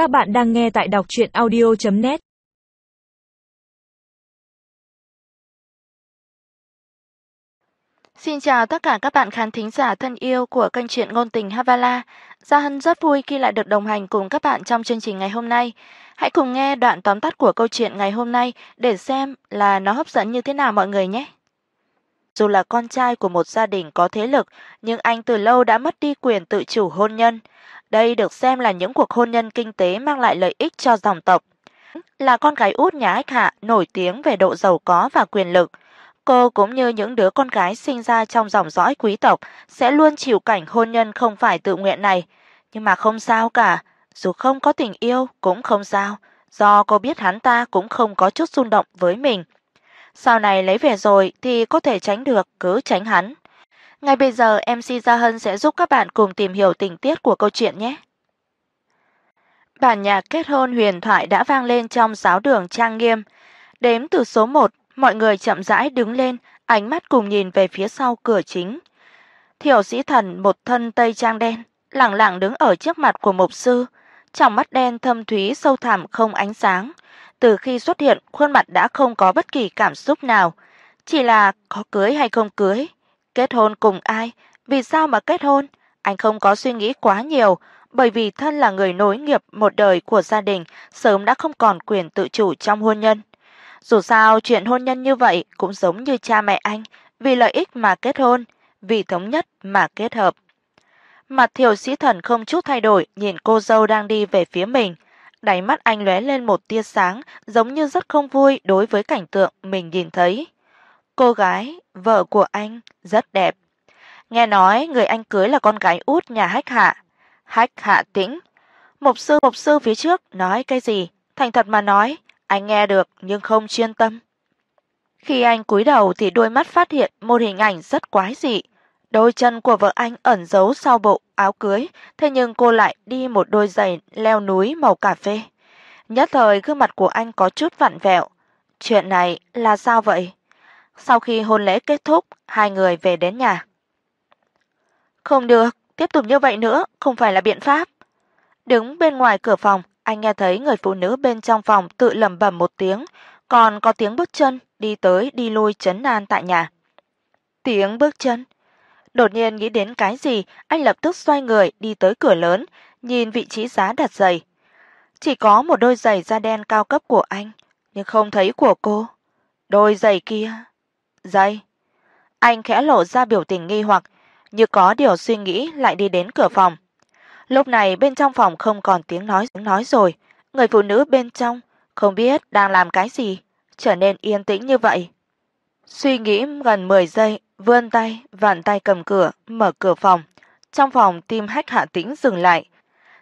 Các bạn đang nghe tại đọc chuyện audio.net Xin chào tất cả các bạn khán thính giả thân yêu của kênh truyện ngôn tình Havala. Gia Hân rất vui khi lại được đồng hành cùng các bạn trong chương trình ngày hôm nay. Hãy cùng nghe đoạn tóm tắt của câu chuyện ngày hôm nay để xem là nó hấp dẫn như thế nào mọi người nhé. Dù là con trai của một gia đình có thế lực, nhưng anh từ lâu đã mất đi quyền tự chủ hôn nhân. Đây được xem là những cuộc hôn nhân kinh tế mang lại lợi ích cho dòng tộc. Là con gái út nhà Ách Hạ nổi tiếng về độ giàu có và quyền lực, cô cũng như những đứa con gái sinh ra trong dòng dõi quý tộc sẽ luôn chịu cảnh hôn nhân không phải tự nguyện này, nhưng mà không sao cả, dù không có tình yêu cũng không sao, do cô biết hắn ta cũng không có chút xung động với mình. Sau này lấy về rồi thì có thể tránh được cứ tránh hắn. Ngay bây giờ MC Gia Hân sẽ giúp các bạn cùng tìm hiểu tình tiết của câu chuyện nhé. Bản nhạc kết hôn huyền thoại đã vang lên trong giáo đường trang nghiêm. Đếm từ số 1, mọi người chậm rãi đứng lên, ánh mắt cùng nhìn về phía sau cửa chính. Thiểu sĩ thần một thân tây trang đen, lặng lặng đứng ở trước mặt của mục sư, trong mắt đen thâm thúy sâu thẳm không ánh sáng. Từ khi xuất hiện, khuôn mặt đã không có bất kỳ cảm xúc nào, chỉ là có cưới hay không cưới, Kết hôn cùng ai? Vì sao mà kết hôn? Anh không có suy nghĩ quá nhiều, bởi vì thân là người nối nghiệp một đời của gia đình, sớm đã không còn quyền tự chủ trong hôn nhân. Dù sao, chuyện hôn nhân như vậy cũng giống như cha mẹ anh, vì lợi ích mà kết hôn, vì thống nhất mà kết hợp. Mặt Thiều Sĩ Thần không chút thay đổi, nhìn cô dâu đang đi về phía mình, đáy mắt anh lóe lên một tia sáng, giống như rất không vui đối với cảnh tượng mình nhìn thấy. Cô gái, vợ của anh, rất đẹp. Nghe nói người anh cưới là con gái út nhà Hách Hạ. Hách Hạ Tĩnh. Mục sư mục sư phía trước nói cái gì? Thành thật mà nói, anh nghe được nhưng không chuyên tâm. Khi anh cúi đầu thì đôi mắt phát hiện một hình ảnh rất quái dị. Đôi chân của vợ anh ẩn giấu sau bộ áo cưới, thế nhưng cô lại đi một đôi giày leo núi màu cà phê. Nhất thời gương mặt của anh có chút vặn vẹo. Chuyện này là sao vậy? Sau khi hôn lễ kết thúc, hai người về đến nhà. Không được, tiếp tục như vậy nữa không phải là biện pháp. Đứng bên ngoài cửa phòng, anh nghe thấy người phụ nữ bên trong phòng tự lẩm bẩm một tiếng, còn có tiếng bước chân đi tới đi lui trấn an tại nhà. Tiếng bước chân. Đột nhiên nghĩ đến cái gì, anh lập tức xoay người đi tới cửa lớn, nhìn vị trí giá đặt giày. Chỉ có một đôi giày da đen cao cấp của anh, nhưng không thấy của cô. Đôi giày kia giây Anh khẽ lộ ra biểu tình nghi hoặc, như có điều suy nghĩ lại đi đến cửa phòng. Lúc này bên trong phòng không còn tiếng nói tiếng nói rồi, người phụ nữ bên trong không biết đang làm cái gì, trở nên yên tĩnh như vậy. Suy nghĩ gần 10 giây, vươn tay, vặn tay cầm cửa, mở cửa phòng. Trong phòng tim Hách Hạ Tĩnh dừng lại,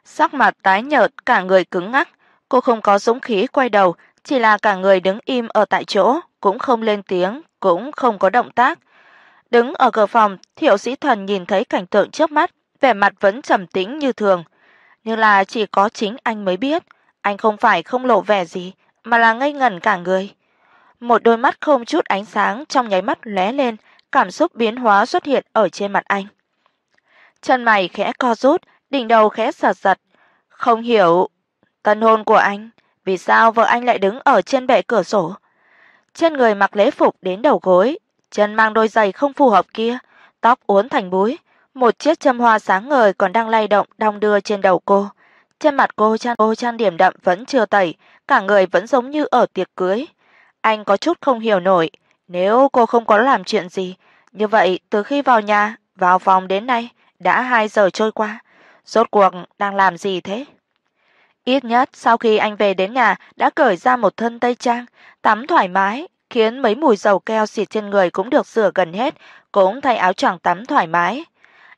sắc mặt tái nhợt, cả người cứng ngắc, cô không có dũng khí quay đầu, chỉ là cả người đứng im ở tại chỗ, cũng không lên tiếng, cũng không có động tác. Đứng ở cửa phòng, Thiệu Sĩ Thần nhìn thấy cảnh tượng trước mắt, vẻ mặt vẫn trầm tĩnh như thường, nhưng là chỉ có chính anh mới biết, anh không phải không lộ vẻ gì, mà là ngây ngẩn cả người. Một đôi mắt không chút ánh sáng trong nháy mắt lóe lên, cảm xúc biến hóa xuất hiện ở trên mặt anh. Chân mày khẽ co rút, đỉnh đầu khẽ giật giật, không hiểu tân hôn của anh, vì sao vợ anh lại đứng ở trên bệ cửa sổ? Trên người mặc lễ phục đến đầu gối, chân mang đôi giày không phù hợp kia, tóc uốn thành búi, một chiếc châm hoa sáng ngời còn đang lay động đong đưa trên đầu cô. Trên mặt cô trang cô trang điểm đậm vẫn chưa tẩy, cả người vẫn giống như ở tiệc cưới. Anh có chút không hiểu nổi, nếu cô không có làm chuyện gì, như vậy từ khi vào nhà, vào phòng đến nay đã 2 giờ trôi qua, rốt cuộc đang làm gì thế? Ít nhất sau khi anh về đến nhà đã cởi ra một thân tây trang, tắm thoải mái, khiến mấy mùi dầu keo xịt trên người cũng được rửa gần hết, cũng thay áo choàng tắm thoải mái.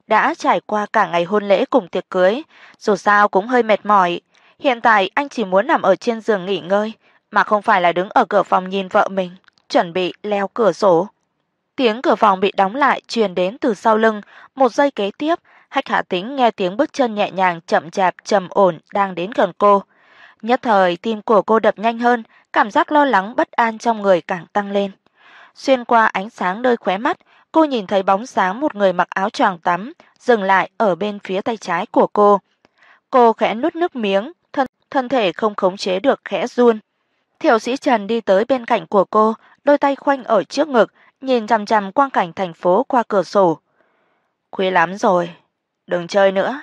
Đã trải qua cả ngày hôn lễ cùng tiệc cưới, dù sao cũng hơi mệt mỏi, hiện tại anh chỉ muốn nằm ở trên giường nghỉ ngơi, mà không phải là đứng ở cửa phòng nhìn vợ mình, chuẩn bị leo cửa sổ. Tiếng cửa phòng bị đóng lại truyền đến từ sau lưng, một giây kế tiếp, Hách Hạ Tĩnh nghe tiếng bước chân nhẹ nhàng chậm chạp trầm ổn đang đến gần cô. Nhất thời tim của cô đập nhanh hơn, cảm giác lo lắng bất an trong người càng tăng lên. Xuyên qua ánh sáng nơi khóe mắt, cô nhìn thấy bóng sáng một người mặc áo choàng tắm dừng lại ở bên phía tay trái của cô. Cô khẽ nuốt nước miếng, thân thân thể không khống chế được khẽ run. Thiệu sĩ Trần đi tới bên cạnh của cô, đôi tay khoanh ở trước ngực, nhìn chằm chằm quang cảnh thành phố qua cửa sổ. "Khuya lắm rồi, đừng chơi nữa."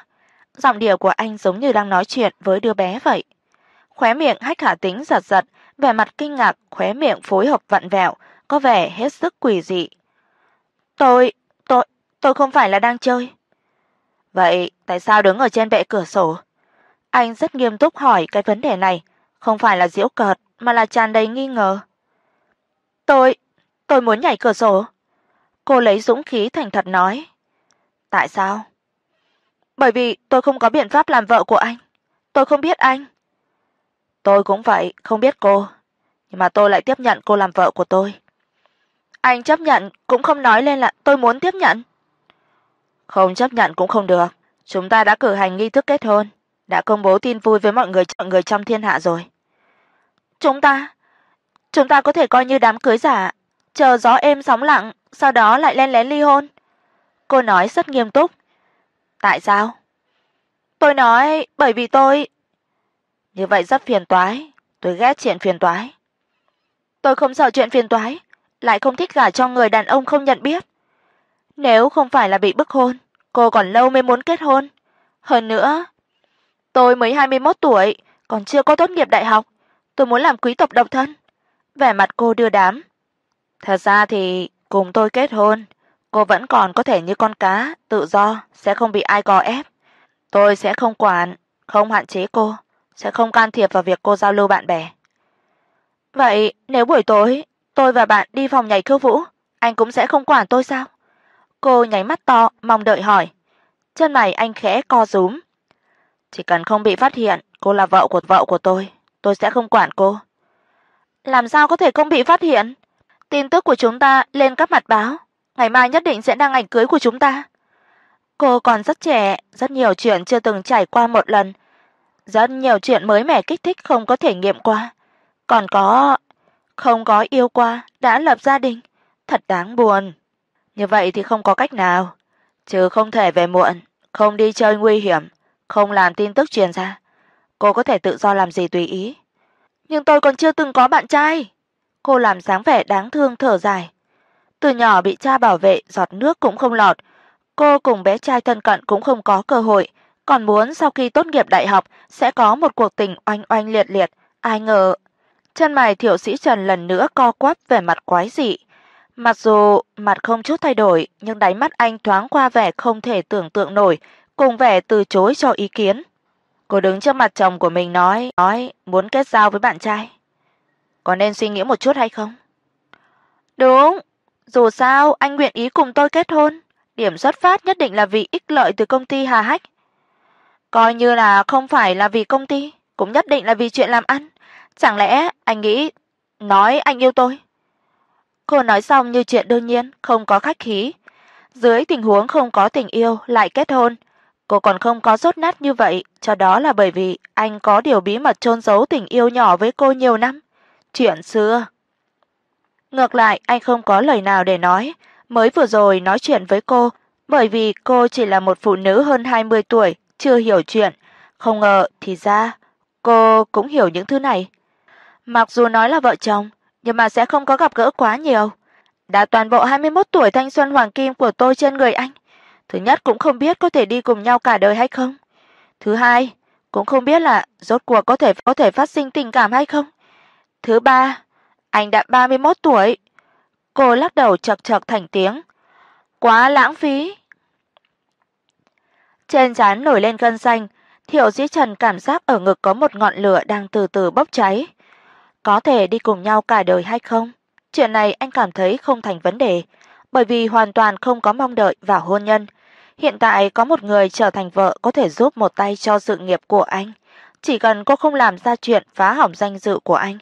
Giọng điệu của anh giống như đang nói chuyện với đứa bé vậy. Khóe miệng Hách Hạ Tính giật giật, vẻ mặt kinh ngạc, khóe miệng phối hợp vặn vẹo, có vẻ hết sức quỷ dị. "Tôi, tôi, tôi không phải là đang chơi." "Vậy tại sao đứng ở trên bệ cửa sổ?" Anh rất nghiêm túc hỏi cái vấn đề này, không phải là giễu cợt mà là tràn đầy nghi ngờ. "Tôi, tôi muốn nhảy cửa sổ." Cô lấy dũng khí thành thật nói. "Tại sao?" "Bởi vì tôi không có biện pháp làm vợ của anh. Tôi không biết anh." "Tôi cũng vậy, không biết cô, nhưng mà tôi lại tiếp nhận cô làm vợ của tôi." Anh chấp nhận cũng không nói lên là tôi muốn tiếp nhận. Không chấp nhận cũng không được, chúng ta đã cử hành nghi thức kết hôn, đã công bố tin vui với mọi người mọi người trong thiên hạ rồi. Chúng ta, chúng ta có thể coi như đám cưới giả, chờ gió êm sóng lặng, sau đó lại len lén ly hôn." Cô nói rất nghiêm túc. "Tại sao?" "Tôi nói bởi vì tôi Như vậy rất phiền toái, tôi ghét chuyện phiền toái." "Tôi không sợ chuyện phiền toái, lại không thích gả cho người đàn ông không nhận biết. Nếu không phải là bị bức hôn, cô còn lâu mới muốn kết hôn. Hơn nữa, tôi mới 21 tuổi, còn chưa có tốt nghiệp đại học, tôi muốn làm quý tộc độc thân." Vẻ mặt cô đưa đám. "Thật ra thì cùng tôi kết hôn, cô vẫn còn có thể như con cá, tự do, sẽ không bị ai gò ép. Tôi sẽ không quản, không hạn chế cô, sẽ không can thiệp vào việc cô giao lưu bạn bè." Vậy nếu buổi tối tôi và bạn đi phòng nhảy khiêu vũ, anh cũng sẽ không quản tôi sao? Cô nháy mắt to, mong đợi hỏi. Chân mày anh khẽ co rúm. Chỉ cần không bị phát hiện cô là vợ của vợ của tôi, tôi sẽ không quản cô. Làm sao có thể không bị phát hiện? Tin tức của chúng ta lên các mặt báo, ngày mai nhất định sẽ đăng ảnh cưới của chúng ta. Cô còn rất trẻ, rất nhiều chuyện chưa từng trải qua một lần, rất nhiều chuyện mới mẻ kích thích không có thể nghiệm qua, còn có không có yêu qua đã lập gia đình, thật đáng buồn. Như vậy thì không có cách nào, trừ không thể về muộn, không đi chơi nguy hiểm, không làm tin tức truyền ra. Cô có thể tự do làm gì tùy ý. Nhưng tôi còn chưa từng có bạn trai. Cô làm dáng vẻ đáng thương thở dài. Từ nhỏ bị cha bảo vệ, giọt nước cũng không lọt. Cô cùng bé trai thân cận cũng không có cơ hội, còn muốn sau khi tốt nghiệp đại học sẽ có một cuộc tình oanh oanh liệt liệt, ai ngờ Chân mày Thiệu Sĩ Trần lần nữa co quắp vẻ mặt quái dị. Mặc dù mặt không chút thay đổi, nhưng đáy mắt anh thoáng qua vẻ không thể tưởng tượng nổi, cùng vẻ từ chối cho ý kiến. Cô đứng trước mặt chồng của mình nói, nói muốn kết giao với bạn trai. Có nên suy nghĩ một chút hay không? Đúng, dù sao anh nguyện ý cùng tôi kết hôn, điểm xuất phát nhất định là vì ích lợi từ công ty Hà Hách. Coi như là không phải là vì công ty, cũng nhất định là vì chuyện làm ăn. Chẳng lẽ anh nghĩ nói anh yêu tôi? Cô nói xong như chuyện đương nhiên, không có khách khí. Dưới tình huống không có tình yêu lại kết hôn, cô còn không có rốt nát như vậy, cho đó là bởi vì anh có điều bí mật chôn giấu tình yêu nhỏ với cô nhiều năm, chuyện xưa. Ngược lại, anh không có lời nào để nói, mới vừa rồi nói chuyện với cô, bởi vì cô chỉ là một phụ nữ hơn 20 tuổi, chưa hiểu chuyện, không ngờ thì ra cô cũng hiểu những thứ này. Mặc dù nói là vợ chồng, nhưng mà sẽ không có gặp gỡ quá nhiều. Đã toàn bộ 21 tuổi thanh xuân hoàng kim của tôi trên người anh. Thứ nhất cũng không biết có thể đi cùng nhau cả đời hay không. Thứ hai, cũng không biết là rốt cuộc có thể có thể phát sinh tình cảm hay không. Thứ ba, anh đã 31 tuổi. Cô lắc đầu chậc chậc thành tiếng. Quá lãng phí. Trên trán nổi lên gân xanh, Thiệu Dĩ Trần cảm giác ở ngực có một ngọn lửa đang từ từ bốc cháy có thể đi cùng nhau cả đời hay không? Chuyện này anh cảm thấy không thành vấn đề, bởi vì hoàn toàn không có mong đợi vào hôn nhân. Hiện tại có một người trở thành vợ có thể giúp một tay cho sự nghiệp của anh, chỉ cần cô không làm ra chuyện phá hỏng danh dự của anh,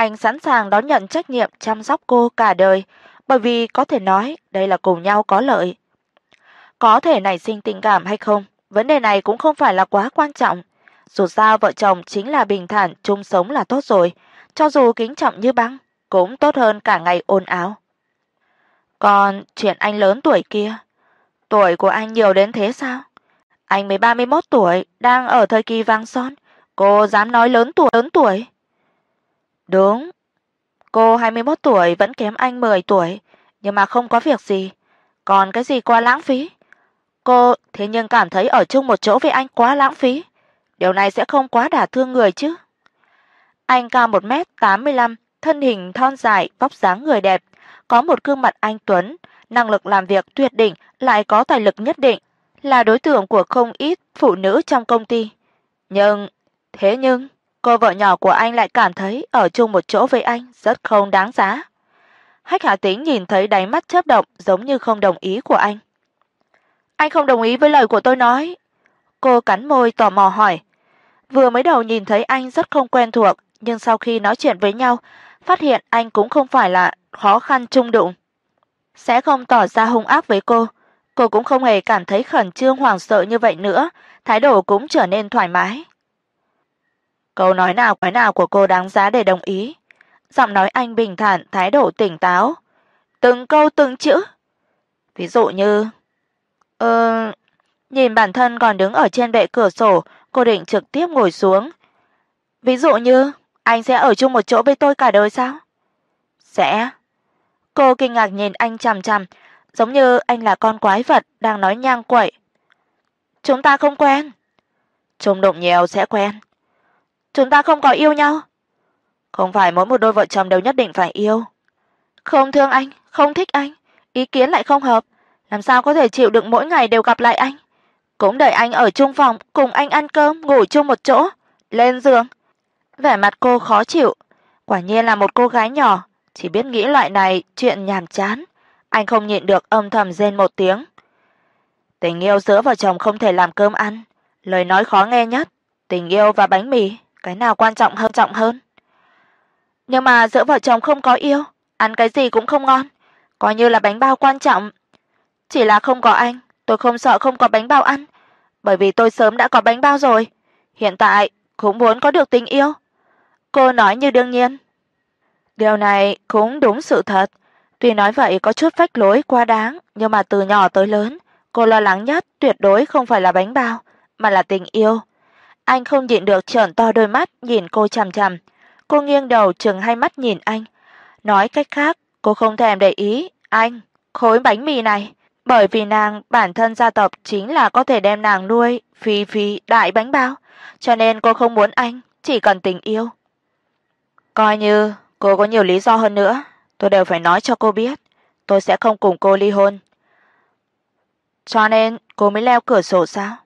anh sẵn sàng đón nhận trách nhiệm chăm sóc cô cả đời, bởi vì có thể nói đây là cùng nhau có lợi. Có thể nảy sinh tình cảm hay không, vấn đề này cũng không phải là quá quan trọng. Dù sao vợ chồng chính là bình thản chung sống là tốt rồi cho dù kính trọng như băng, cũng tốt hơn cả ngày ồn ào. Còn chuyện anh lớn tuổi kia, tuổi của anh nhiều đến thế sao? Anh mới 31 tuổi, đang ở thời kỳ vàng son, Cô dám nói lớn tuổi, lớn tuổi? Đúng. Cô 21 tuổi vẫn kém anh 10 tuổi, nhưng mà không có việc gì, còn cái gì quá lãng phí. Cô thế nhưng cảm thấy ở chung một chỗ với anh quá lãng phí. Điều này sẽ không quá đả thương người chứ? Anh cao 1m85, thân hình thon dài, vóc dáng người đẹp, có một gương mặt anh tuấn, năng lực làm việc tuyệt đỉnh, lại có tài lực nhất định, là đối tượng của không ít phụ nữ trong công ty. Nhưng, thế nhưng, cô vợ nhỏ của anh lại cảm thấy ở chung một chỗ với anh rất không đáng giá. Hách Hà Tĩnh nhìn thấy đáy mắt chớp động giống như không đồng ý của anh. Anh không đồng ý với lời của tôi nói. Cô cắn môi tò mò hỏi. Vừa mới đầu nhìn thấy anh rất không quen thuộc, nhưng sau khi nói chuyện với nhau, phát hiện anh cũng không phải là khó khăn chung đụng. Sẽ không tỏ ra hung ác với cô, cô cũng không hề cảm thấy khẩn trương hoảng sợ như vậy nữa, thái độ cũng trở nên thoải mái. Câu nói nào quái nào của cô đáng giá để đồng ý. Giọng nói anh bình thản, thái độ tỉnh táo, từng câu từng chữ. Ví dụ như Ờ, nhìn bản thân còn đứng ở trên bệ cửa sổ, cô định trực tiếp ngồi xuống. Ví dụ như, anh sẽ ở chung một chỗ với tôi cả đời sao? Sẽ. Cô kinh ngạc nhìn anh chằm chằm, giống như anh là con quái vật đang nói nhang quậy. Chúng ta không quen. Chung đụng nhiều sẽ quen. Chúng ta không có yêu nhau. Không phải mỗi một đôi vợ chồng đều nhất định phải yêu. Không thương anh, không thích anh, ý kiến lại không hợp, làm sao có thể chịu đựng mỗi ngày đều gặp lại anh? Cũng đợi anh ở chung phòng cùng anh ăn cơm, ngủ chung một chỗ, lên giường. Vẻ mặt cô khó chịu, quả nhiên là một cô gái nhỏ, chỉ biết nghĩ loại này chuyện nhàm chán. Anh không nhịn được âm thầm rên một tiếng. Tình yêu giữa vợ chồng không thể làm cơm ăn, lời nói khó nghe nhất, tình yêu và bánh mì, cái nào quan trọng hơn trọng hơn? Nhưng mà giữa vợ chồng không có yêu, ăn cái gì cũng không ngon, coi như là bánh bao quan trọng. Chỉ là không có anh, tôi không sợ không có bánh bao ăn, bởi vì tôi sớm đã có bánh bao rồi, hiện tại cũng muốn có được tình yêu." Cô nói như đương nhiên. Điều này cũng đúng sự thật, tuy nói vậy có chút phách lối quá đáng, nhưng mà từ nhỏ tới lớn, cô lo lắng nhất tuyệt đối không phải là bánh bao, mà là tình yêu. Anh không nhịn được trợn to đôi mắt nhìn cô chằm chằm. Cô nghiêng đầu trừng hai mắt nhìn anh. Nói cách khác, cô không thèm để ý anh khối bánh mì này bởi vì nàng bản thân gia tộc chính là có thể đem nàng nuôi phi phi đại bánh bao, cho nên cô không muốn anh, chỉ cần tình yêu. Coi như cô có nhiều lý do hơn nữa, tôi đều phải nói cho cô biết, tôi sẽ không cùng cô ly hôn. Cho nên cô mới leo cửa sổ sao?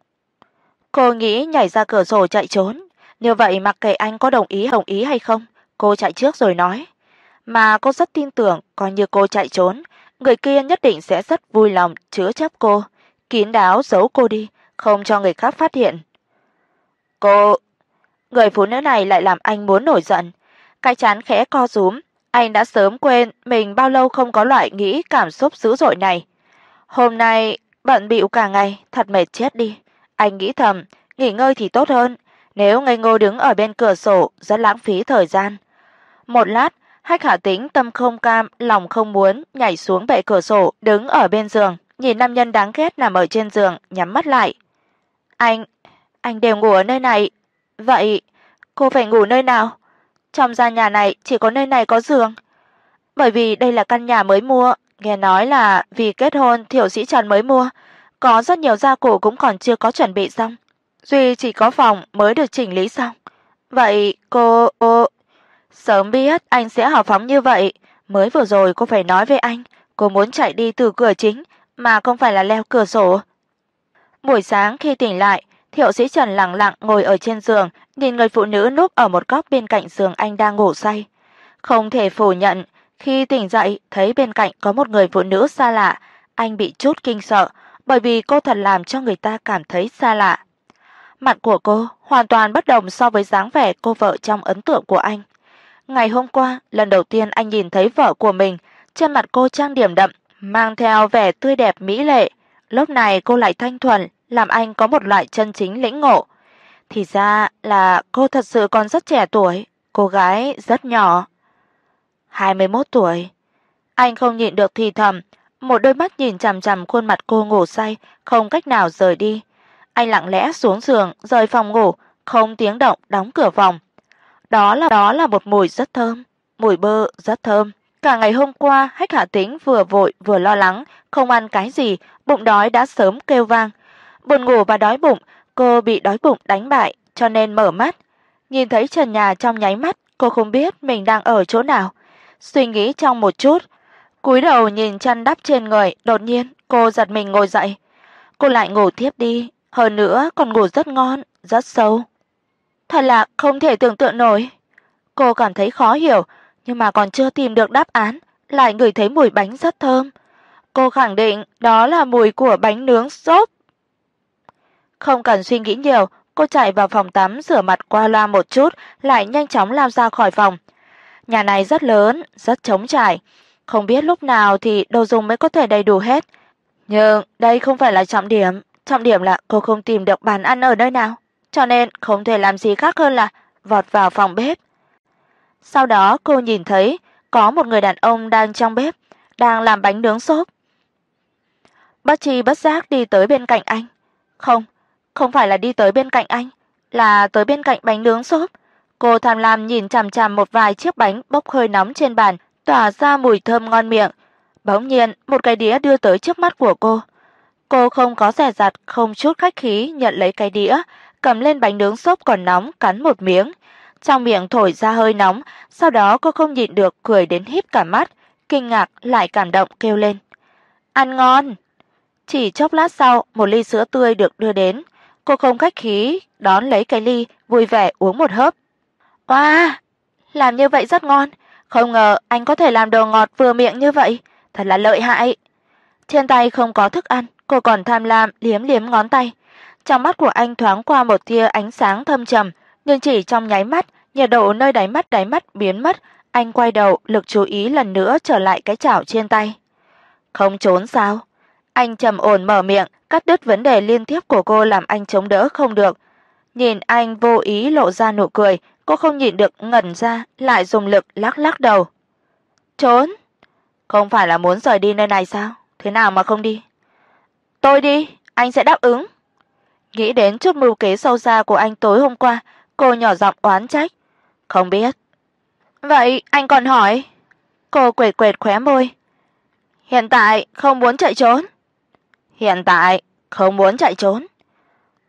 Cô nghĩ nhảy ra cửa sổ chạy trốn, như vậy mặc kệ anh có đồng ý đồng ý hay không, cô chạy trước rồi nói. Mà cô rất tin tưởng, coi như cô chạy trốn, người kia nhất định sẽ rất vui lòng chứa chấp cô, kín đáo giấu cô đi, không cho người khác phát hiện. Cô, người phụ nữ này lại làm anh muốn nổi giận, cái chán khẽ co rúm, anh đã sớm quên mình bao lâu không có loại nghĩ cảm xúc dữ dội này. Hôm nay bận bịu cả ngày, thật mệt chết đi. Anh nghĩ thầm, nghỉ ngơi thì tốt hơn, nếu ngây ngô đứng ở bên cửa sổ rất lãng phí thời gian. Một lát, Hách Hà Tĩnh tâm không cam, lòng không muốn, nhảy xuống bệ cửa sổ, đứng ở bên giường, nhìn nam nhân đáng ghét nằm ở trên giường, nhắm mắt lại. "Anh, anh đều ngủ ở nơi này, vậy cô phải ngủ nơi nào? Trong gia nhà này chỉ có nơi này có giường." Bởi vì đây là căn nhà mới mua, nghe nói là vì kết hôn Thiểu Sĩ Trần mới mua, có rất nhiều gia cụ cũng còn chưa có chuẩn bị xong, duy chỉ có phòng mới được chỉnh lý xong. Vậy cô, ô Sớm biết anh sẽ hào phóng như vậy, mới vừa rồi cô phải nói với anh, cô muốn chạy đi từ cửa chính mà không phải là leo cửa sổ. Buổi sáng khi tỉnh lại, Thiệu Sĩ Trần lặng lặng ngồi ở trên giường, nhìn người phụ nữ núp ở một góc bên cạnh giường anh đang ngủ say. Không thể phủ nhận, khi tỉnh dậy thấy bên cạnh có một người phụ nữ xa lạ, anh bị chút kinh sợ, bởi vì cô thật làm cho người ta cảm thấy xa lạ. Mặt của cô hoàn toàn bất đồng so với dáng vẻ cô vợ trong ấn tượng của anh. Ngày hôm qua, lần đầu tiên anh nhìn thấy vợ của mình, trên mặt cô trang điểm đậm, mang theo vẻ tươi đẹp mỹ lệ, lúc này cô lại thanh thuần, làm anh có một loại chân chính lĩnh ngộ. Thì ra là cô thật sự còn rất trẻ tuổi, cô gái rất nhỏ. 21 tuổi. Anh không nhịn được thì thầm, một đôi mắt nhìn chằm chằm khuôn mặt cô ngủ say, không cách nào rời đi. Anh lặng lẽ xuống giường, rời phòng ngủ, không tiếng động đóng cửa phòng. Đó là đó là một mùi rất thơm, mùi bơ rất thơm. Cả ngày hôm qua, Hách Hạ Tĩnh vừa vội vừa lo lắng, không ăn cái gì, bụng đói đã sớm kêu vang. Buồn ngủ và đói bụng, cô bị đói bụng đánh bại, cho nên mở mắt, nhìn thấy trần nhà trong nháy mắt, cô không biết mình đang ở chỗ nào. Suy nghĩ trong một chút, cúi đầu nhìn chăn đắp trên người, đột nhiên cô giật mình ngồi dậy. Cô lại ngủ tiếp đi, hơn nữa còn ngủ rất ngon, rất sâu. Thật là không thể tưởng tượng nổi. Cô cảm thấy khó hiểu, nhưng mà còn chưa tìm được đáp án, lại ngửi thấy mùi bánh rất thơm. Cô khẳng định đó là mùi của bánh nướng xốp. Không cần suy nghĩ nhiều, cô chạy vào phòng tắm rửa mặt qua loa một chút, lại nhanh chóng lao ra khỏi phòng. Nhà này rất lớn, rất trống trải, không biết lúc nào thì đồ dùng mới có thể đầy đủ hết. Nhưng đây không phải là trọng điểm, trọng điểm là cô không tìm được bàn ăn ở nơi nào, cho nên không thể làm gì khác hơn là vọt vào phòng bếp. Sau đó cô nhìn thấy có một người đàn ông đang trong bếp, đang làm bánh nướng xốp. Bất tri bất giác đi tới bên cạnh anh. Không, không phải là đi tới bên cạnh anh, là tới bên cạnh bánh nướng xốp. Cô tham lam nhìn chằm chằm một vài chiếc bánh bốc hơi nóng trên bàn, tỏa ra mùi thơm ngon miệng. Bỗng nhiên, một cái đĩa đưa tới trước mắt của cô. Cô không có dè dặt, không chút khách khí nhận lấy cái đĩa, cầm lên bánh nướng xốp còn nóng cắn một miếng. Trong miệng thổi ra hơi nóng, sau đó cô không nhịn được cười đến híp cả mắt, kinh ngạc lại cảm động kêu lên. "Ăn ngon." Chỉ chốc lát sau, một ly sữa tươi được đưa đến. Cô không khách khí đón lấy cái ly, vui vẻ uống một hớp. "Oa, làm như vậy rất ngon, không ngờ anh có thể làm đồ ngọt vừa miệng như vậy, thật là lợi hại." Trên tay không có thức ăn, cô còn tham lam liếm liếm ngón tay. Trong mắt của anh thoáng qua một tia ánh sáng thâm trầm, nhưng chỉ trong nháy mắt, nhiệt độ nơi đáy mắt đáy mắt biến mất, anh quay đầu, lực chú ý lần nữa trở lại cái chảo trên tay. "Không trốn sao?" Anh trầm ổn mở miệng, cắt đứt vấn đề liên tiếp của cô làm anh chống đỡ không được. Nhìn anh vô ý lộ ra nụ cười, cô không nhịn được ngẩn ra, lại dùng lực lắc lắc đầu. "Trốn? Không phải là muốn rời đi nơi này sao? Thế nào mà không đi?" "Tôi đi, anh sẽ đáp ứng." Nghĩ đến chút mưu kế sâu xa của anh tối hôm qua, cô nhỏ giọng oán trách. "Không biết." "Vậy anh còn hỏi?" Cô quệt quệt khóe môi. "Hiện tại không muốn chạy trốn." "Hiện tại không muốn chạy trốn."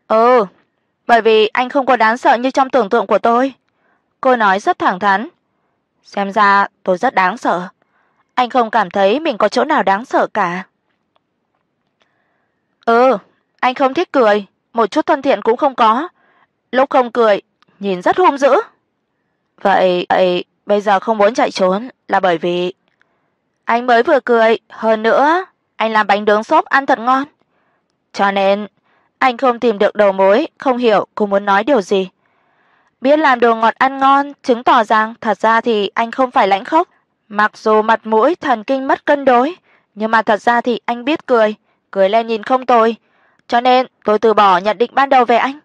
"Ừ, bởi vì anh không có đáng sợ như trong tưởng tượng của tôi." Cô nói rất thẳng thắn. Xem ra tôi rất đáng sợ. Anh không cảm thấy mình có chỗ nào đáng sợ cả. Ừ, anh không thích cười, một chút thân thiện cũng không có. Lúc không cười, nhìn rất hung dữ. Vậy, vậy bây giờ không muốn chạy trốn là bởi vì anh mới vừa cười, hơn nữa, anh làm bánh nướng xốp ăn thật ngon. Cho nên anh không tìm được đầu mối, không hiểu cô muốn nói điều gì. Biết làm đồ ngọt ăn ngon, chứng tỏ rằng thật ra thì anh không phải lãnh khốc, mặc dù mặt mũi thần kinh mất cân đối, nhưng mà thật ra thì anh biết cười, cười lên nhìn không tồi, cho nên tôi từ bỏ nhận định ban đầu về anh.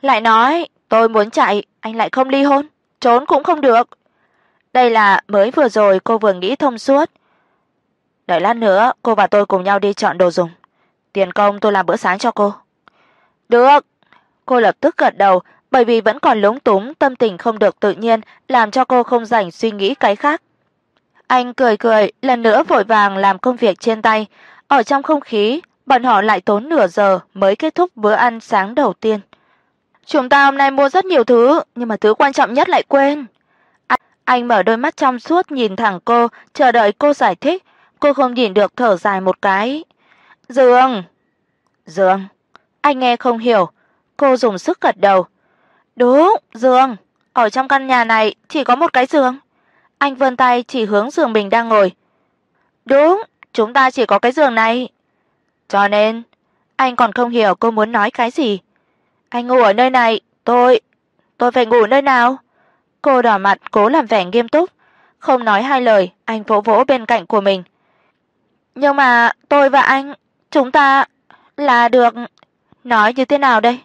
Lại nói, tôi muốn chạy, anh lại không ly hôn, trốn cũng không được. Đây là mới vừa rồi cô vừa nghĩ thông suốt. Đợi lát nữa cô và tôi cùng nhau đi chọn đồ dùng. Tiền công tôi làm bữa sáng cho cô. Được. Cô lập tức gật đầu, bởi vì vẫn còn lúng túng, tâm tình không được tự nhiên, làm cho cô không rảnh suy nghĩ cái khác. Anh cười cười, lần nữa vội vàng làm công việc trên tay. Ở trong không khí, bọn họ lại tốn nửa giờ mới kết thúc bữa ăn sáng đầu tiên. Chúng ta hôm nay mua rất nhiều thứ, nhưng mà thứ quan trọng nhất lại quên. Anh mở đôi mắt trong suốt nhìn thẳng cô, chờ đợi cô giải thích, cô không nhìn được thở dài một cái. "Dương." "Dương." Anh nghe không hiểu, cô dùng sức gật đầu. "Đúng, giường, ở trong căn nhà này chỉ có một cái giường." Anh vươn tay chỉ hướng giường mình đang ngồi. "Đúng, chúng ta chỉ có cái giường này." Cho nên, anh còn không hiểu cô muốn nói cái gì. Anh ngủ ở nơi này, tôi tôi phải ngủ nơi nào? Cô đỏ mặt cố làm vẻ nghiêm túc, không nói hai lời, anh vỗ vỗ bên cạnh của mình. Nhưng mà tôi và anh, chúng ta là được nói như thế nào đây?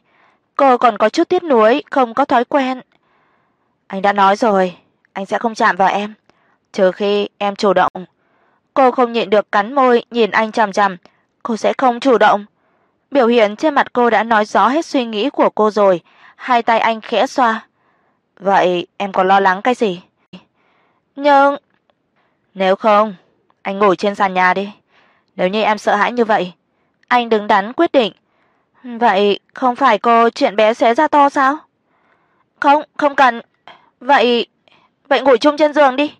Cô còn có chút tiếc nuối, không có thói quen. Anh đã nói rồi, anh sẽ không chạm vào em, trừ khi em chủ động. Cô không nhịn được cắn môi nhìn anh chằm chằm, cô sẽ không chủ động. Biểu hiện trên mặt cô đã nói rõ hết suy nghĩ của cô rồi, hai tay anh khẽ xoa. "Vậy em còn lo lắng cái gì?" "Nhưng nếu không, anh ngủ trên sàn nhà đi. Nếu như em sợ hãi như vậy." Anh đứng đắn quyết định. "Vậy không phải cô chuyện bé xé ra to sao?" "Không, không cần. Vậy vậy ngủ chung trên giường đi."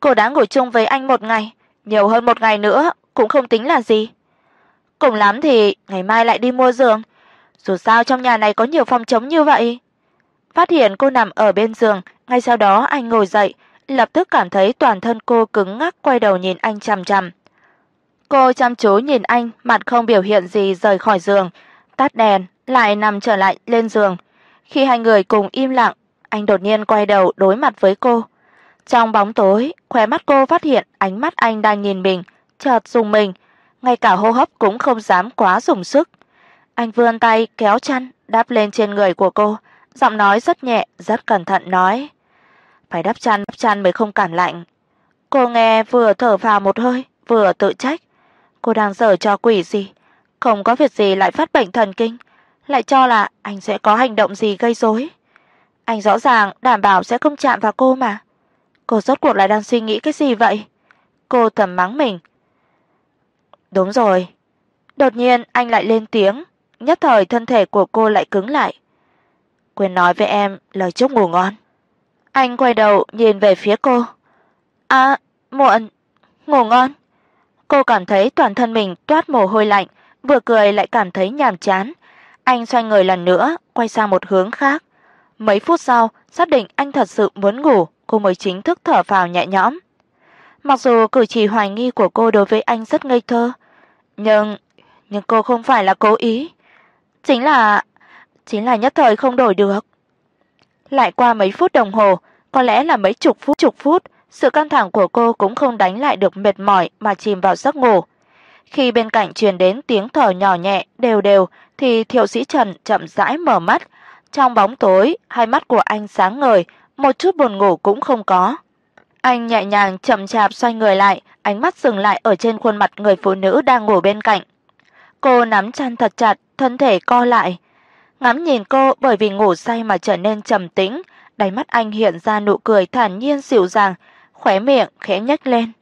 Cô đã ngủ chung với anh một ngày, nhiều hơn một ngày nữa cũng không tính là gì. Cùng lắm thì ngày mai lại đi mua giường, dù sao trong nhà này có nhiều phòng trống như vậy. Phát hiện cô nằm ở bên giường, ngay sau đó anh ngồi dậy, lập tức cảm thấy toàn thân cô cứng ngắc quay đầu nhìn anh chằm chằm. Cô chăm chú nhìn anh, mặt không biểu hiện gì rời khỏi giường, tắt đèn, lại nằm trở lại lên giường. Khi hai người cùng im lặng, anh đột nhiên quay đầu đối mặt với cô. Trong bóng tối, khóe mắt cô phát hiện ánh mắt anh đang nhìn mình, chợt dùng mình, ngay cả hô hấp cũng không dám quá dùng sức. Anh vươn tay kéo chăn đáp lên trên người của cô, giọng nói rất nhẹ, rất cẩn thận nói: "Phải đắp chăn, đắp chăn mới không cảm lạnh." Cô nghe vừa thở phào một hơi, vừa tự trách, cô đang giở trò quỷ gì, không có việc gì lại phát bệnh thần kinh, lại cho là anh sẽ có hành động gì gây rối. Anh rõ ràng đảm bảo sẽ không chạm vào cô mà. Cô rốt cuộc lại đang suy nghĩ cái gì vậy? Cô thầm mắng mình. Đúng rồi. Đột nhiên anh lại lên tiếng, nhất thời thân thể của cô lại cứng lại. Quên nói với em lời chúc ngủ ngon. Anh quay đầu nhìn về phía cô. "À, muộn, ngủ ngon." Cô cảm thấy toàn thân mình toát mồ hôi lạnh, vừa cười lại cảm thấy nhàm chán. Anh xoay người lần nữa, quay sang một hướng khác. Mấy phút sau, xác định anh thật sự muốn ngủ, cô mới chính thức thở phào nhẹ nhõm. Mặc dù cử chỉ hoài nghi của cô đối với anh rất ngây thơ, nhưng nhưng cô không phải là cố ý, chính là chính là nhất thời không đổi được. Lại qua mấy phút đồng hồ, có lẽ là mấy chục phút chục phút, sự căng thẳng của cô cũng không đánh lại được mệt mỏi mà chìm vào giấc ngủ. Khi bên cạnh truyền đến tiếng thở nhỏ nhẹ đều đều thì Thiệu Sĩ Trần chậm rãi mở mắt, trong bóng tối, hai mắt của anh sáng ngời, một chút buồn ngủ cũng không có. Anh nhẹ nhàng chậm chạp xoay người lại, ánh mắt dừng lại ở trên khuôn mặt người phụ nữ đang ngủ bên cạnh. Cô nắm chăn thật chặt, thân thể co lại. Ngắm nhìn cô bởi vì ngủ say mà trở nên trầm tĩnh, đáy mắt anh hiện ra nụ cười thản nhiên dịu dàng, khóe miệng khẽ nhếch lên.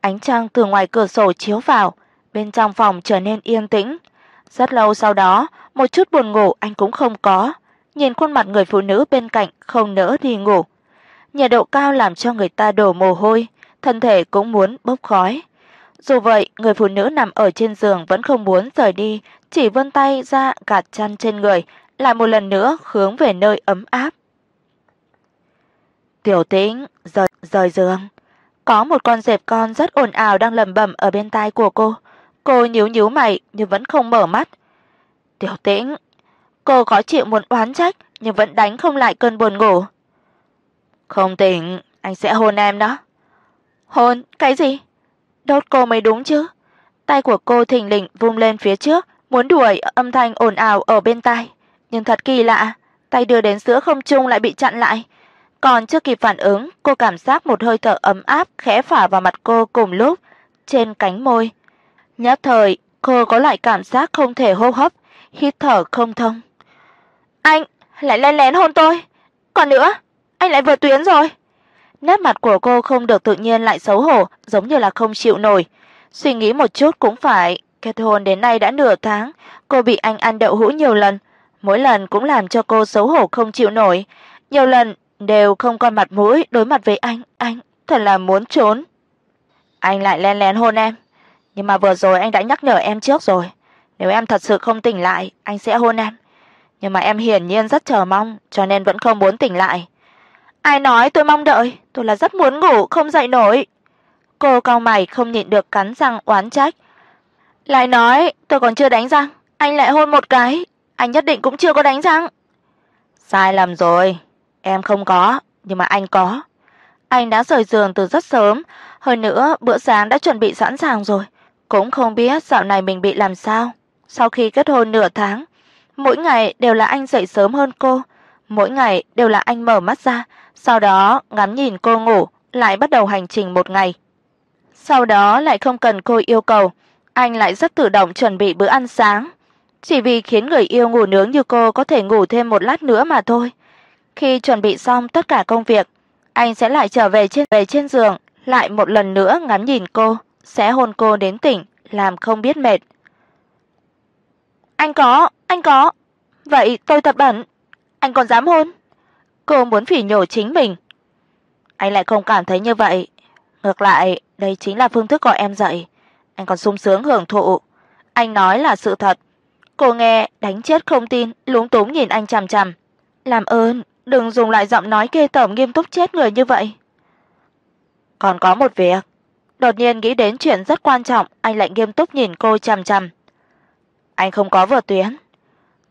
Ánh trăng từ ngoài cửa sổ chiếu vào, bên trong phòng trở nên yên tĩnh. Rất lâu sau đó, một chút buồn ngủ anh cũng không có, nhìn khuôn mặt người phụ nữ bên cạnh không nỡ đi ngủ. Nhiệt độ cao làm cho người ta đổ mồ hôi, thân thể cũng muốn bốc khói. Dù vậy, người phụ nữ nằm ở trên giường vẫn không muốn rời đi, chỉ vươn tay ra gạt chăn trên người, lại một lần nữa hướng về nơi ấm áp. Tiểu Tĩnh rời rời giường. Có một con dẹp con rất ồn ào đang lẩm bẩm ở bên tai của cô. Cô nhíu nhíu mày nhưng vẫn không mở mắt. "Tiểu Tĩnh." Cô có chịu muốn oán trách nhưng vẫn đánh không lại cơn buồn ngủ. "Không tỉnh, anh sẽ hôn em đó." "Hôn? Cái gì?" Đốt cô mới đúng chứ. Tay của cô thình lình vung lên phía trước, muốn đuổi âm thanh ồn ào ở bên tai, nhưng thật kỳ lạ, tay đưa đến giữa không trung lại bị chặn lại. Còn chưa kịp phản ứng, cô cảm giác một hơi thở ấm áp khẽ phả vào mặt cô cùng lúc trên cánh môi. Nhất thời, cô có lại cảm giác không thể hô hấp, hít thở không thông. Anh lại lén lén hôn tôi. Còn nữa, anh lại vượt tuyến rồi. Nét mặt của cô không được tự nhiên lại xấu hổ, giống như là không chịu nổi. Suy nghĩ một chút cũng phải, kết hôn đến nay đã nửa tháng, cô bị anh ăn đậu hũ nhiều lần, mỗi lần cũng làm cho cô xấu hổ không chịu nổi, nhiều lần đều không còn mặt mũi đối mặt với anh, anh thật là muốn trốn. Anh lại lén lén hôn em, nhưng mà vừa rồi anh đã nhắc nhở em trước rồi, nếu em thật sự không tỉnh lại, anh sẽ hôn em. Nhưng mà em hiển nhiên rất chờ mong, cho nên vẫn không muốn tỉnh lại. Ai nói tôi mong đợi, tôi là rất muốn ngủ không dậy nổi. Cô cau mày không nhịn được cắn răng oán trách. Lại nói, tôi còn chưa đánh răng, anh lại hôn một cái, anh nhất định cũng chưa có đánh răng. Sai lầm rồi, em không có, nhưng mà anh có. Anh đã rời giường từ rất sớm, hơn nữa bữa sáng đã chuẩn bị sẵn sàng rồi, cũng không biết dạo này mình bị làm sao. Sau khi kết hôn nửa tháng, mỗi ngày đều là anh dậy sớm hơn cô, mỗi ngày đều là anh mở mắt ra, sau đó ngắm nhìn cô ngủ, lại bắt đầu hành trình một ngày. Sau đó lại không cần cô yêu cầu, anh lại rất tự động chuẩn bị bữa ăn sáng. chỉ vì khiến người yêu ngủ nướng như cô có thể ngủ thêm một lát nữa mà thôi. Khi chuẩn bị xong tất cả công việc, anh sẽ lại trở về trên về trên giường, lại một lần nữa ngắm nhìn cô, sẽ hôn cô đến tỉnh, làm không biết mệt. Anh có, anh có. Vậy tôi thật bẩn, anh còn dám hôn? Cô muốn phỉ nhổ chính mình. Anh lại không cảm thấy như vậy, ngược lại, đây chính là phương thức gọi em dậy, anh còn sung sướng hưởng thụ. Anh nói là sự thật. Cô nghe đánh chết không tin, lúng túng nhìn anh chằm chằm. "Làm ơn, đừng dùng lại giọng nói ghê tởm nghiêm túc chết người như vậy." Còn có một việc. Đột nhiên nghĩ đến chuyện rất quan trọng, anh lại nghiêm túc nhìn cô chằm chằm. Anh không có vượt tuyến.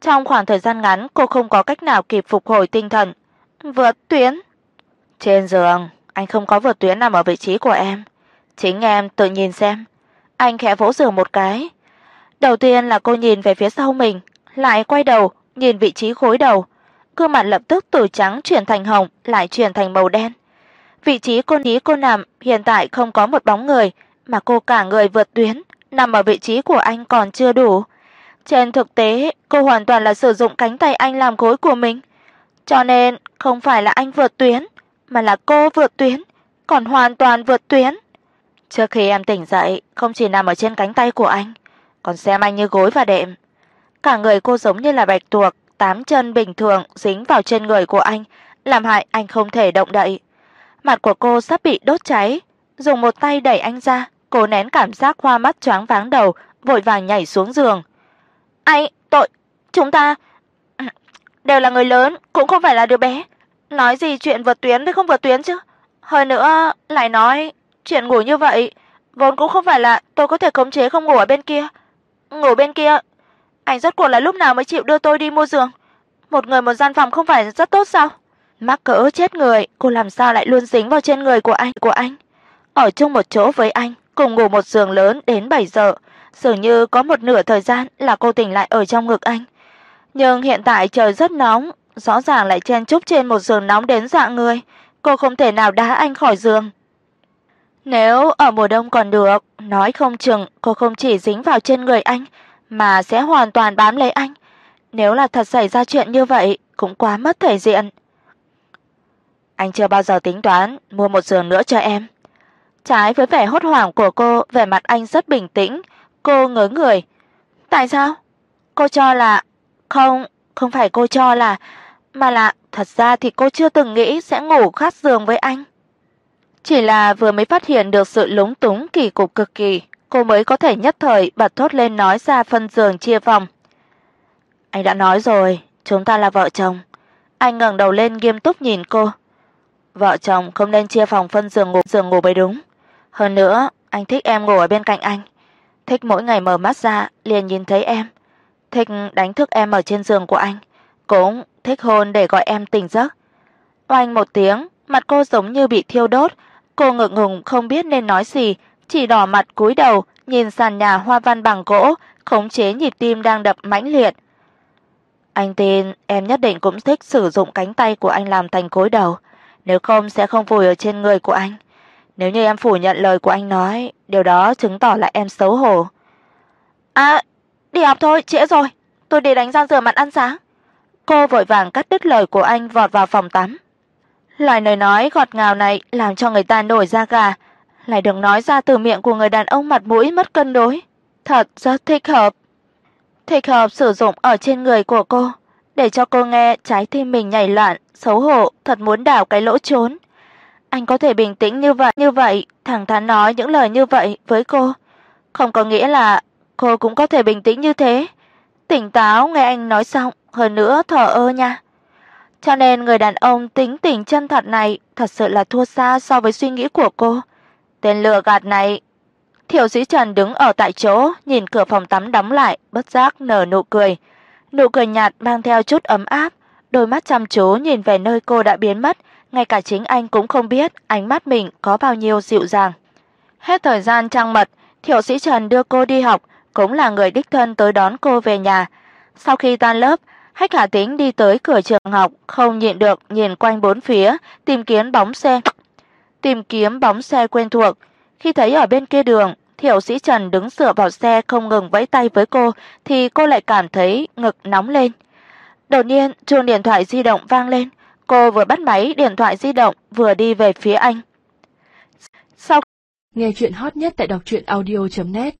Trong khoảng thời gian ngắn, cô không có cách nào kịp phục hồi tinh thần. Vượt tuyến? Trên giường, anh không có vượt tuyến nằm ở vị trí của em. Chính em tự nhìn xem. Anh khẽ vỗ giường một cái. Đầu tiên là cô nhìn về phía sau mình, lại quay đầu, nhìn vị trí gối đầu, gương mặt lập tức từ trắng chuyển thành hồng, lại chuyển thành màu đen. Vị trí cô ní cô nằm hiện tại không có một bóng người, mà cô cả người vượt tuyến, nằm ở vị trí của anh còn chưa đủ. Trên thực tế, cô hoàn toàn là sử dụng cánh tay anh làm gối của mình. Cho nên không phải là anh vượt tuyến, mà là cô vượt tuyến, còn hoàn toàn vượt tuyến. Trước khi em tỉnh dậy, không chỉ nằm ở trên cánh tay của anh, còn xem anh như gối và đệm. Cả người cô giống như là bạch tuộc, tám chân bình thường dính vào trên người của anh, làm hại anh không thể động đậy. Mặt của cô sắp bị đốt cháy, dùng một tay đẩy anh ra, cô nén cảm giác hoa mắt choáng váng đầu, vội vàng nhảy xuống giường. "Anh, tội, chúng ta đều là người lớn, cũng không phải là đứa bé. Nói gì chuyện vượt tuyến với không vượt tuyến chứ? Hơn nữa lại nói chuyện ngủ như vậy, vốn cũng không phải là tôi có thể khống chế không ngủ ở bên kia. Ngủ bên kia, anh rốt cuộc là lúc nào mới chịu đưa tôi đi mua giường? Một người một gian phòng không phải rất tốt sao? Mắc cỡ chết người, cô làm sao lại luôn dính vào trên người của anh của anh? Ở chung một chỗ với anh, cùng ngủ một giường lớn đến 7 giờ, dường như có một nửa thời gian là cô tỉnh lại ở trong ngực anh. Nhưng hiện tại trời rất nóng, rõ ràng lại chen chúc trên một giường nóng đến dạng người, cô không thể nào đá anh khỏi giường. Nếu ở mùa đông còn được, nói không chừng cô không chỉ dính vào trên người anh mà sẽ hoàn toàn bám lấy anh. Nếu là thật xảy ra chuyện như vậy, cũng quá mất thể diện. Anh chưa bao giờ tính toán mua một giường nữa cho em. Trái với vẻ hốt hoảng của cô, vẻ mặt anh rất bình tĩnh, cô ngớ người. Tại sao? Cô cho là không, không phải cô cho là mà là thật ra thì cô chưa từng nghĩ sẽ ngủ khác giường với anh. Chỉ là vừa mới phát hiện được sự lúng túng kỳ cục cực kỳ, cô mới có thể nhất thời bật thốt lên nói ra phân giường chia phòng. Anh đã nói rồi, chúng ta là vợ chồng. Anh ngẩng đầu lên nghiêm túc nhìn cô. Vợ chồng không nên chia phòng phân giường ngủ giường ngủ mới đúng. Hơn nữa, anh thích em ngủ ở bên cạnh anh, thích mỗi ngày mở mắt ra liền nhìn thấy em, thích đánh thức em ở trên giường của anh, cũng thích hôn để gọi em tỉnh giấc. Oanh một tiếng, mặt cô giống như bị thiêu đốt, Cô ngượng ngùng không biết nên nói gì, chỉ đỏ mặt cúi đầu, nhìn sàn nhà hoa văn bằng gỗ, khống chế nhịp tim đang đập mãnh liệt. Anh tin em nhất định cũng thích sử dụng cánh tay của anh làm thành cối đầu, nếu không sẽ không phủ ở trên người của anh. Nếu như em phủ nhận lời của anh nói, điều đó chứng tỏ là em xấu hổ. À, đi học thôi, trễ rồi, tôi đi đánh răng rửa mặt ăn sáng. Cô vội vàng cắt đứt lời của anh vọt vào phòng tắm. Loại lời nói ngọt ngào này làm cho người ta nổi da gà, lại được nói ra từ miệng của người đàn ông mặt mũi mất cân đối, thật rất thích hợp. Thích hợp sử dụng ở trên người của cô, để cho cô nghe trái tim mình nhảy loạn, xấu hổ, thật muốn đào cái lỗ trốn. Anh có thể bình tĩnh như vậy, như vậy, thẳng thắn nói những lời như vậy với cô, không có nghĩa là cô cũng có thể bình tĩnh như thế. Tỉnh táo nghe anh nói xong, hơn nữa thở ơ nha. Cho nên người đàn ông tính tình chân thật này thật sự là thua xa so với suy nghĩ của cô. Tên lừa gạt này. Thiệu Sĩ Trần đứng ở tại chỗ, nhìn cửa phòng tắm đóng lại, bất giác nở nụ cười. Nụ cười nhạt mang theo chút ấm áp, đôi mắt chăm chú nhìn về nơi cô đã biến mất, ngay cả chính anh cũng không biết ánh mắt mình có bao nhiêu dịu dàng. Hết thời gian trăng mật, Thiệu Sĩ Trần đưa cô đi học, cũng là người đích thân tới đón cô về nhà. Sau khi tan lớp, Hách Hà Tĩnh đi tới cửa trường học, không nhịn được nhìn quanh bốn phía, tìm kiếm bóng xe. Tìm kiếm bóng xe quen thuộc, khi thấy ở bên kia đường, Thiệu Sĩ Trần đứng dựa vào xe không ngừng vẫy tay với cô thì cô lại cảm thấy ngực nóng lên. Đột nhiên, chuông điện thoại di động vang lên, cô vừa bắt máy điện thoại di động vừa đi về phía anh. Sau Nghe chuyện hot nhất tại đọc truyện audio net